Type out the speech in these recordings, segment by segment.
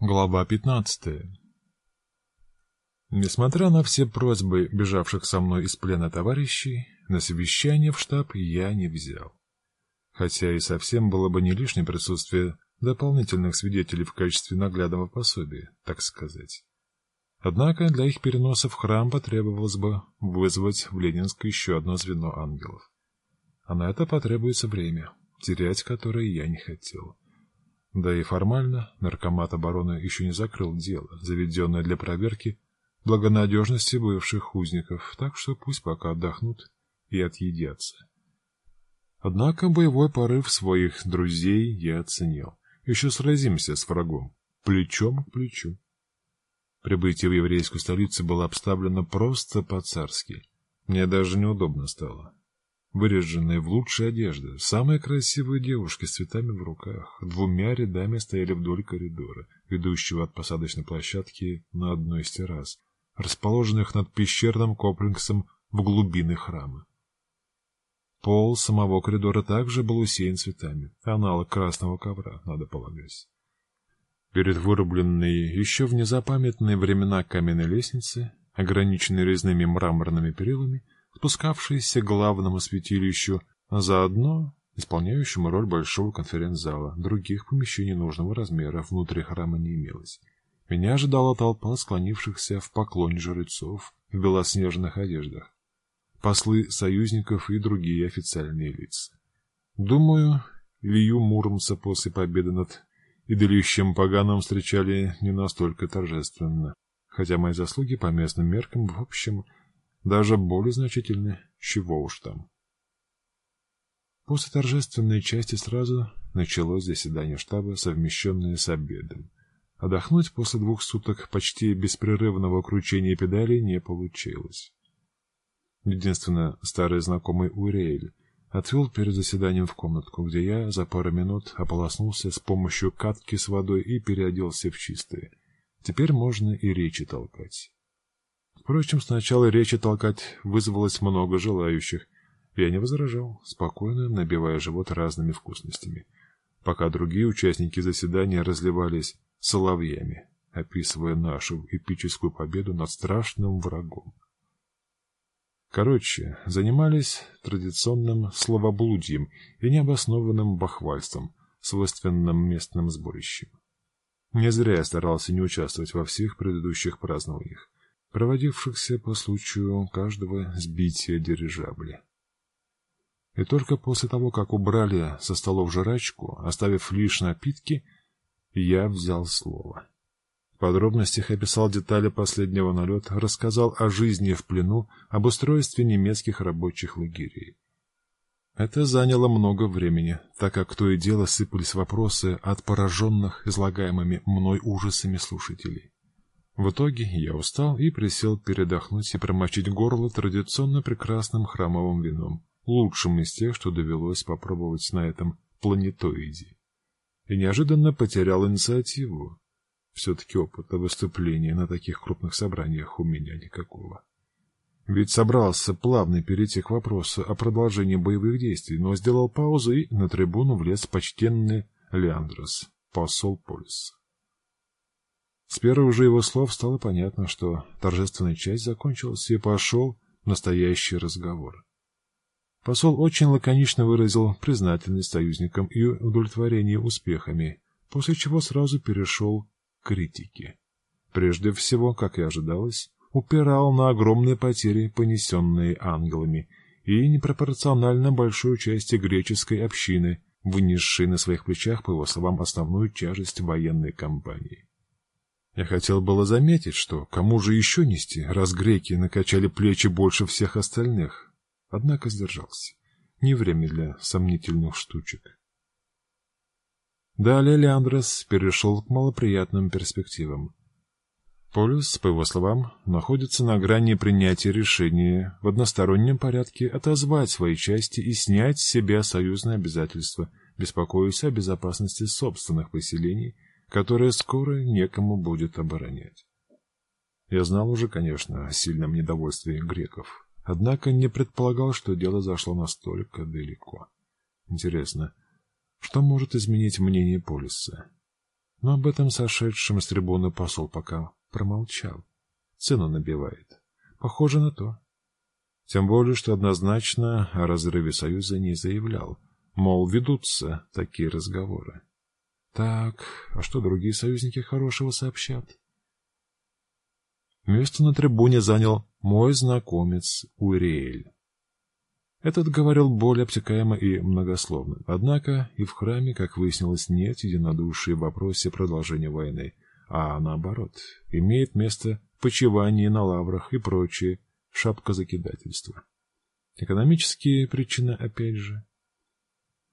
Глава 15. Несмотря на все просьбы бежавших со мной из плена товарищей, на совещание в штаб я не взял. Хотя и совсем было бы не лишнее присутствие дополнительных свидетелей в качестве наглядного пособия, так сказать. Однако для их переноса в храм потребовалось бы вызвать в Ленинск еще одно звено ангелов. А на это потребуется время, терять которое я не хотел. Да и формально наркомат обороны еще не закрыл дело, заведенное для проверки благонадежности бывших узников, так что пусть пока отдохнут и отъедятся. Однако боевой порыв своих друзей я оценил. Еще сразимся с врагом, плечом к плечу. Прибытие в еврейскую столицу было обставлено просто по-царски. Мне даже неудобно стало выреженные в лучшие одежды, самые красивые девушки с цветами в руках, двумя рядами стояли вдоль коридора, ведущего от посадочной площадки на одной из террас, расположенных над пещерным комплексом в глубины храма. Пол самого коридора также был усеян цветами, аналог красного ковра, надо полагать. Перед вырубленной еще в незапамятные времена каменной лестницы, ограниченной резными мраморными перилами, спускавшийся к главному святилищу, а заодно исполняющему роль большого конференц-зала. Других помещений нужного размера внутри храма не имелось. Меня ожидала толпа склонившихся в поклоне жрецов в белоснежных одеждах, послы союзников и другие официальные лица. Думаю, Илью Муромца после победы над идолищем поганым встречали не настолько торжественно, хотя мои заслуги по местным меркам в общем даже более значительны, чего уж там. После торжественной части сразу началось заседание штаба, совмещенное с обедом. Отдохнуть после двух суток почти беспрерывного кручения педалей не получилось. Единственно, старый знакомый Урейль отвел перед заседанием в комнатку, где я за пару минут ополоснулся с помощью катки с водой и переоделся в чистое. Теперь можно и речи толкать. Впрочем, сначала речи толкать вызвалось много желающих. Я не возражал, спокойно набивая живот разными вкусностями, пока другие участники заседания разливались соловьями, описывая нашу эпическую победу над страшным врагом. Короче, занимались традиционным словоблудием и необоснованным бахвальством, свойственным местным сборищам. Не зря я старался не участвовать во всех предыдущих празднованиях проводившихся по случаю каждого сбития дирижабля. И только после того, как убрали со столов жрачку, оставив лишь напитки, я взял слово. В подробностях описал детали последнего налета, рассказал о жизни в плену, об устройстве немецких рабочих лагерей. Это заняло много времени, так как то и дело сыпались вопросы от пораженных излагаемыми мной ужасами слушателей. В итоге я устал и присел передохнуть и промочить горло традиционно прекрасным храмовым вином, лучшим из тех, что довелось попробовать на этом планетоиде. И неожиданно потерял инициативу. Все-таки опыта выступления на таких крупных собраниях у меня никакого. Ведь собрался плавно перейти к вопросу о продолжении боевых действий, но сделал паузу и на трибуну влез почтенный Леандрос, посол Полиса. С первых же его слов стало понятно, что торжественная часть закончилась, и пошел настоящий разговор. Посол очень лаконично выразил признательность союзникам и удовлетворение успехами, после чего сразу перешел к критике. Прежде всего, как и ожидалось, упирал на огромные потери, понесенные ангелами, и непропорционально большую часть греческой общины, вынесшей на своих плечах, по его словам, основную тяжесть военной кампании. Я хотел было заметить, что кому же еще нести, раз греки накачали плечи больше всех остальных, однако сдержался. Не время для сомнительных штучек. Далее Леандрос перешел к малоприятным перспективам. Полюс, по его словам, находится на грани принятия решения в одностороннем порядке отозвать свои части и снять с себя союзные обязательства, беспокоясь о безопасности собственных поселений которое скоро некому будет оборонять. Я знал уже, конечно, о сильном недовольстве греков, однако не предполагал, что дело зашло настолько далеко. Интересно, что может изменить мнение Полиса? Но об этом сошедшем с трибуны посол пока промолчал. Цену набивает. Похоже на то. Тем более, что однозначно о разрыве союза не заявлял. Мол, ведутся такие разговоры. Так, а что другие союзники хорошего сообщат? Место на трибуне занял мой знакомец Уриэль. Этот говорил более обтекаемо и многословно. Однако и в храме, как выяснилось, нет единодушия в вопросе продолжения войны, а наоборот, имеет место почивание на лаврах и прочее шапкозакидательство. Экономические причины опять же.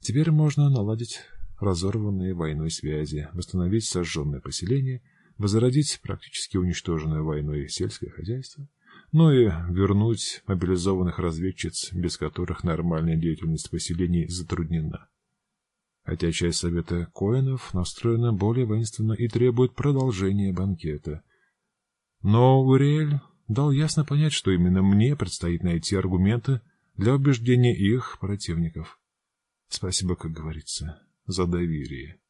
Теперь можно наладить разорванные войной связи, восстановить сожженное поселение, возродить практически уничтоженное войной сельское хозяйство — ну и вернуть мобилизованных разведчиц, без которых нормальная деятельность поселений затруднена. Хотя часть совета коинов настроена более воинственно и требует продолжения банкета. Но Уриэль дал ясно понять, что именно мне предстоит найти аргументы для убеждения их противников. Спасибо, как говорится, за доверие.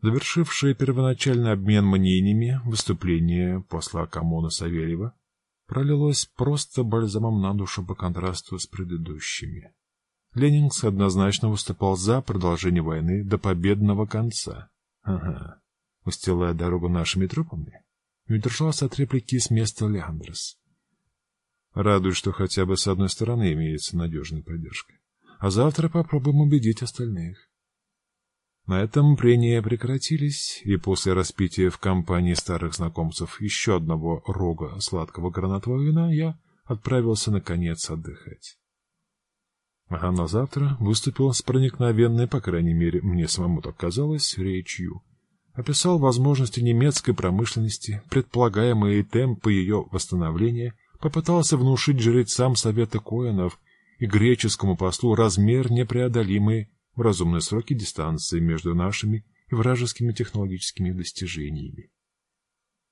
Завершившее первоначальный обмен мнениями выступление посла Камона Савельева пролилось просто бальзамом на душу по контрасту с предыдущими. Ленинск однозначно выступал за продолжение войны до победного конца. Ага, устилая дорогу нашими трупами. Не удержался от реплики с места Леандрос. Радует, что хотя бы с одной стороны имеется надежная поддержка. А завтра попробуем убедить остальных. На этом прения прекратились, и после распития в компании старых знакомцев еще одного рога сладкого гранатового вина я отправился, наконец, отдыхать. А на завтра выступил с проникновенной, по крайней мере, мне самому так казалось, речью. Описал возможности немецкой промышленности, предполагаемые темпы ее восстановления, попытался внушить жрецам Совета Коинов и греческому послу размер непреодолимой в разумные сроки дистанции между нашими и вражескими технологическими достижениями.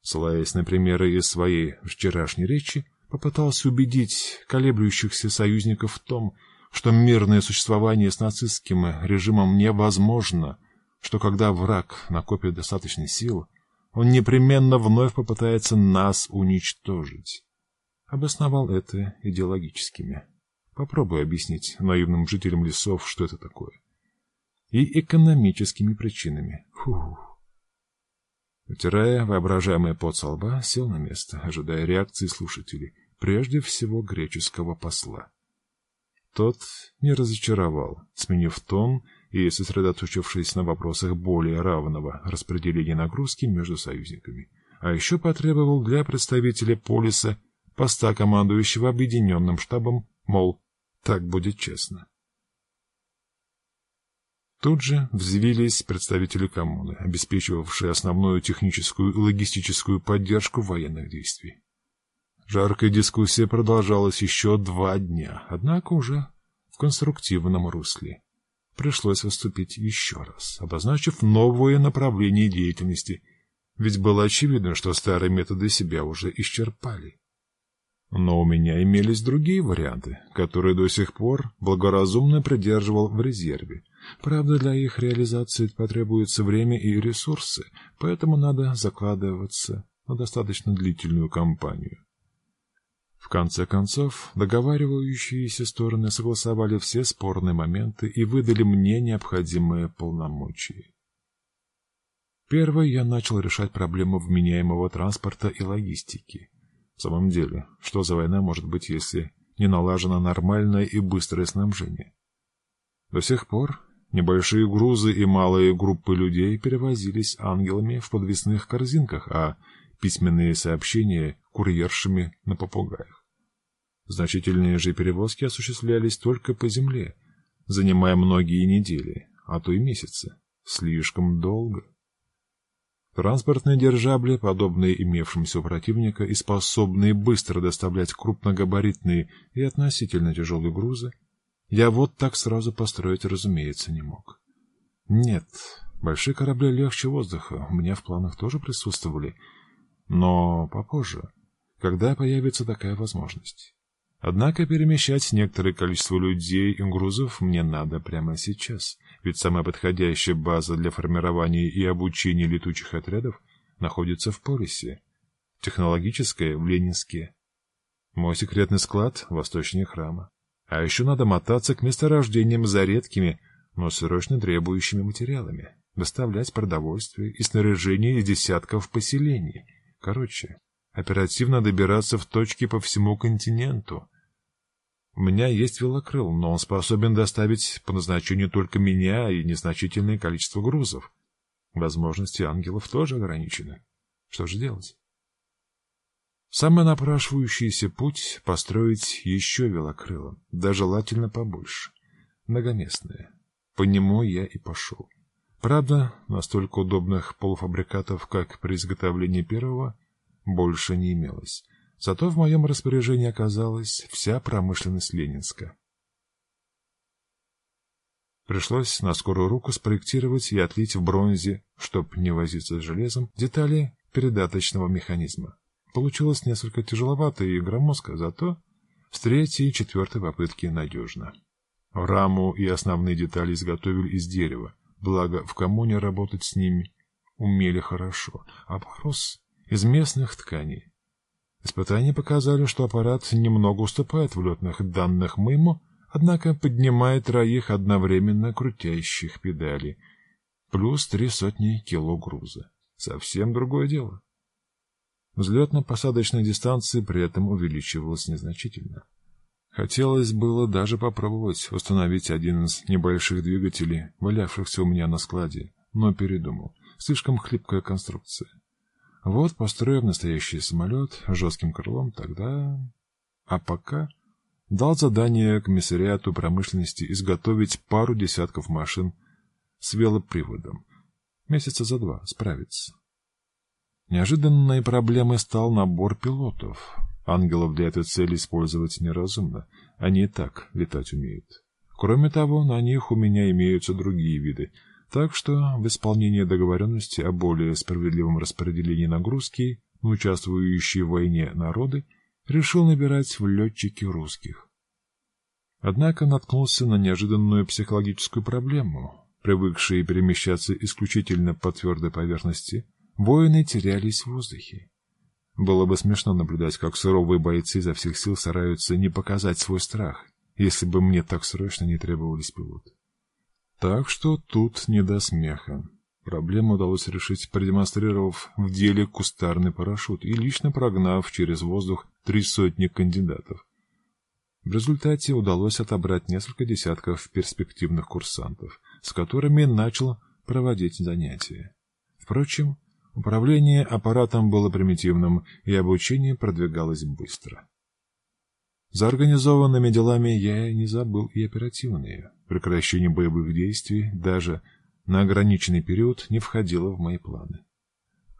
Ссылаясь на примеры из своей вчерашней речи, попытался убедить колеблющихся союзников в том, что мирное существование с нацистским режимом невозможно, что когда враг накопит достаточно сил, он непременно вновь попытается нас уничтожить. Обосновал это идеологическими. Попробуй объяснить наивным жителям лесов, что это такое и экономическими причинами. Фух. Утирая воображаемый пот со лба, сел на место, ожидая реакции слушателей, прежде всего греческого посла. Тот не разочаровал, сменив тон и сосредоточившись на вопросах более равного распределения нагрузки между союзниками, а еще потребовал для представителя полиса поста командующего объединенным штабом, мол, так будет честно. Тут же взвились представители коммуны, обеспечивавшие основную техническую и логистическую поддержку военных действий. Жаркая дискуссия продолжалась еще два дня, однако уже в конструктивном русле. Пришлось выступить еще раз, обозначив новое направление деятельности, ведь было очевидно, что старые методы себя уже исчерпали. Но у меня имелись другие варианты, которые до сих пор благоразумно придерживал в резерве. Правда, для их реализации потребуется время и ресурсы, поэтому надо закладываться на достаточно длительную кампанию. В конце концов, договаривающиеся стороны согласовали все спорные моменты и выдали мне необходимые полномочия. Первый я начал решать проблему вменяемого транспорта и логистики. В самом деле, что за война может быть, если не налажено нормальное и быстрое снабжение? До сих пор небольшие грузы и малые группы людей перевозились ангелами в подвесных корзинках, а письменные сообщения — курьершами на попугаях. Значительные же перевозки осуществлялись только по земле, занимая многие недели, а то и месяцы. Слишком долго. Транспортные держабли, подобные имевшимся у противника и способные быстро доставлять крупногабаритные и относительно тяжелые грузы, я вот так сразу построить, разумеется, не мог. Нет, большие корабли легче воздуха, у меня в планах тоже присутствовали, но попозже, когда появится такая возможность. Однако перемещать некоторое количество людей и грузов мне надо прямо сейчас, ведь самая подходящая база для формирования и обучения летучих отрядов находится в Полисе, технологическая — в Ленинске. Мой секретный склад — восточнее храма. А еще надо мотаться к месторождениям за редкими, но срочно требующими материалами, доставлять продовольствие и снаряжение из десятков поселений. Короче, оперативно добираться в точки по всему континенту. У меня есть велокрыл, но он способен доставить по назначению только меня и незначительное количество грузов. Возможности ангелов тоже ограничены. Что же делать? Самый напрашивающийся путь — построить еще велокрыло, да желательно побольше, многоместное. По нему я и пошел. Правда, настолько удобных полуфабрикатов, как при изготовлении первого, больше не имелось. Зато в моем распоряжении оказалась вся промышленность Ленинска. Пришлось на скорую руку спроектировать и отлить в бронзе, чтоб не возиться с железом, детали передаточного механизма. Получилось несколько тяжеловато и громоздко, зато с третьей и четвертой попытки надежно. Раму и основные детали изготовили из дерева, благо в коммуне работать с ними умели хорошо, а из местных тканей. Испытания показали, что аппарат немного уступает в летных данных моему, однако поднимает троих одновременно крутящих педали, плюс три сотни кило груза. Совсем другое дело. Взлетно-посадочная дистанция при этом увеличивалась незначительно. Хотелось было даже попробовать установить один из небольших двигателей, валявшихся у меня на складе, но передумал. Слишком хлипкая конструкция. Вот, построив настоящий самолет с жестким крылом, тогда... А пока дал задание комиссариату промышленности изготовить пару десятков машин с велоприводом. Месяца за два справиться. Неожиданной проблемой стал набор пилотов. Ангелов для этой цели использовать неразумно. Они и так летать умеют. Кроме того, на них у меня имеются другие виды. Так что в исполнении договоренности о более справедливом распределении нагрузки на участвующие в войне народы решил набирать в летчики русских. Однако наткнулся на неожиданную психологическую проблему. Привыкшие перемещаться исключительно по твердой поверхности – Воины терялись в воздухе. Было бы смешно наблюдать, как суровые бойцы изо всех сил стараются не показать свой страх, если бы мне так срочно не требовались пилоты. Так что тут не до смеха. Проблему удалось решить, продемонстрировав в деле кустарный парашют и лично прогнав через воздух три сотни кандидатов. В результате удалось отобрать несколько десятков перспективных курсантов, с которыми начал проводить занятия. Впрочем, Управление аппаратом было примитивным, и обучение продвигалось быстро. За организованными делами я не забыл и оперативные. Прекращение боевых действий даже на ограниченный период не входило в мои планы.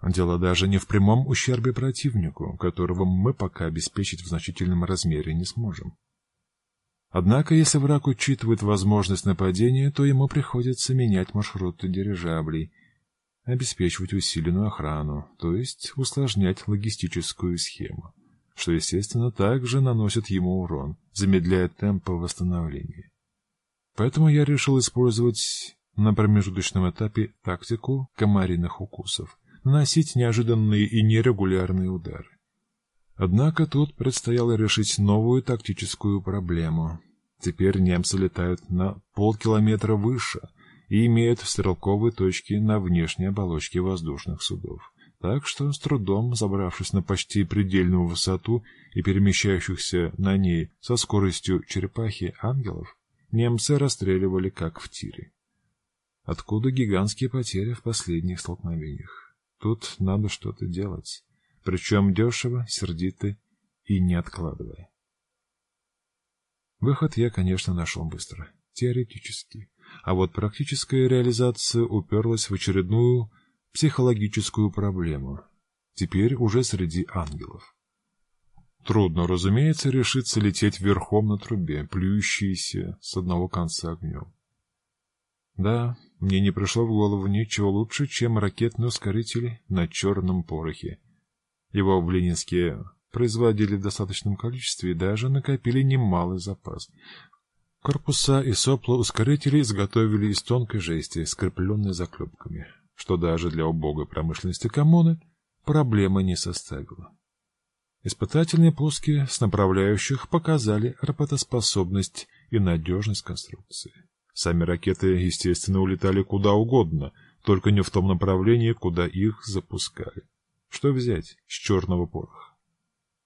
Дело даже не в прямом ущербе противнику, которого мы пока обеспечить в значительном размере не сможем. Однако, если враг учитывает возможность нападения, то ему приходится менять маршруты дирижаблей — обеспечивать усиленную охрану, то есть усложнять логистическую схему, что, естественно, также наносит ему урон, замедляя темпы восстановления. Поэтому я решил использовать на промежуточном этапе тактику комариных укусов, наносить неожиданные и нерегулярные удары. Однако тут предстояло решить новую тактическую проблему. Теперь немцы летают на полкилометра выше, и имеют стрелковые точки на внешней оболочке воздушных судов. Так что, с трудом забравшись на почти предельную высоту и перемещающихся на ней со скоростью черепахи ангелов, немцы расстреливали как в тире. Откуда гигантские потери в последних столкновениях? Тут надо что-то делать, причем дешево, сердито и не откладывая. Выход я, конечно, нашел быстро, теоретически а вот практическая реализация уперлась в очередную психологическую проблему, теперь уже среди ангелов. Трудно, разумеется, решиться лететь верхом на трубе, плюющейся с одного конца огнем. Да, мне не пришло в голову ничего лучше, чем ракетный ускоритель на черном порохе. Его в Ленинске производили в достаточном количестве и даже накопили немалый запас. Корпуса и сопла ускорителей изготовили из тонкой жести, скрепленной заклепками, что даже для убогой промышленности коммуны проблемы не составило. Испытательные пуски с направляющих показали работоспособность и надежность конструкции. Сами ракеты, естественно, улетали куда угодно, только не в том направлении, куда их запускали. Что взять с черного пороха?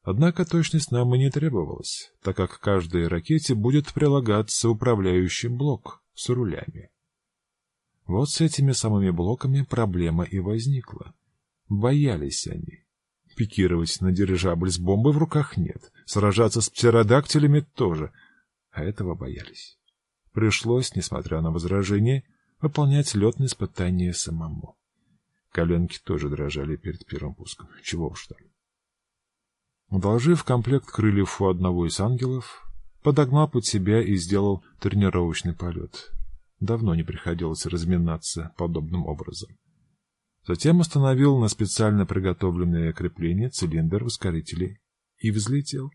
Однако точность нам и не требовалась, так как каждой ракете будет прилагаться управляющий блок с рулями. Вот с этими самыми блоками проблема и возникла. Боялись они. Пикировать на дирижабль с бомбой в руках нет, сражаться с птеродактилями тоже, а этого боялись. Пришлось, несмотря на возражения, выполнять летные испытания самому. Коленки тоже дрожали перед первым пуском. Чего уж там. Одолжив комплект крыльев у одного из ангелов, подогнал под себя и сделал тренировочный полет. Давно не приходилось разминаться подобным образом. Затем остановил на специально приготовленное крепление цилиндр ускорителей и взлетел.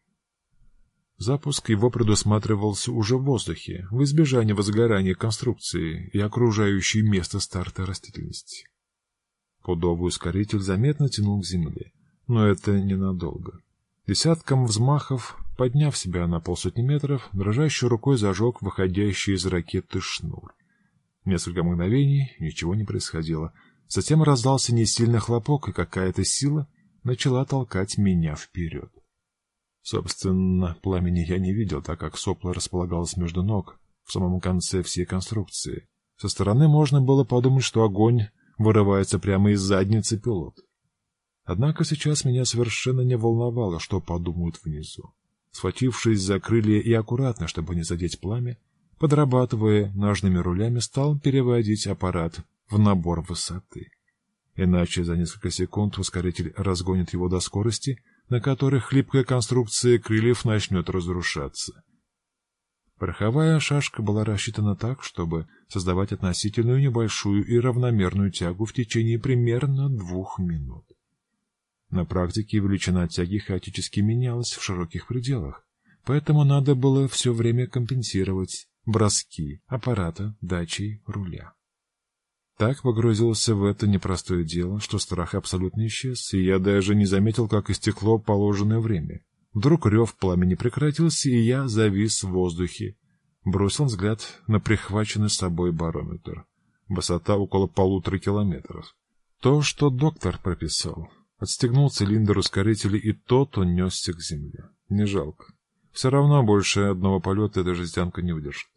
Запуск его предусматривался уже в воздухе, в избежание возгорания конструкции и окружающей место старта растительности. Пудовый ускоритель заметно тянул к земле, но это ненадолго. Десятком взмахов, подняв себя на полсотни метров, дрожащей рукой зажег выходящий из ракеты шнур. Несколько мгновений ничего не происходило. Затем раздался несильный хлопок, и какая-то сила начала толкать меня вперед. Собственно, пламени я не видел, так как сопло располагалось между ног, в самом конце всей конструкции. Со стороны можно было подумать, что огонь вырывается прямо из задницы пилота. Однако сейчас меня совершенно не волновало, что подумают внизу. Схватившись за крылья и аккуратно, чтобы не задеть пламя, подрабатывая ножными рулями, стал переводить аппарат в набор высоты. Иначе за несколько секунд ускоритель разгонит его до скорости, на которой хлипкая конструкция крыльев начнет разрушаться. Пороховая шашка была рассчитана так, чтобы создавать относительную небольшую и равномерную тягу в течение примерно двух минут. На практике величина тяги хаотически менялась в широких пределах, поэтому надо было все время компенсировать броски аппарата, дачей, руля. Так погрузился в это непростое дело, что страх абсолютно исчез, и я даже не заметил, как истекло положенное время. Вдруг рев пламени прекратился, и я завис в воздухе. Бросил взгляд на прихваченный с собой барометр. Высота около полутора километров. То, что доктор прописал. Отстегнул цилиндр ускорителя, и тот унесся к земле. Не жалко. Все равно больше одного полета эта жестянка не выдержит.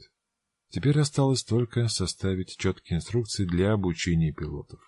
Теперь осталось только составить четкие инструкции для обучения пилотов.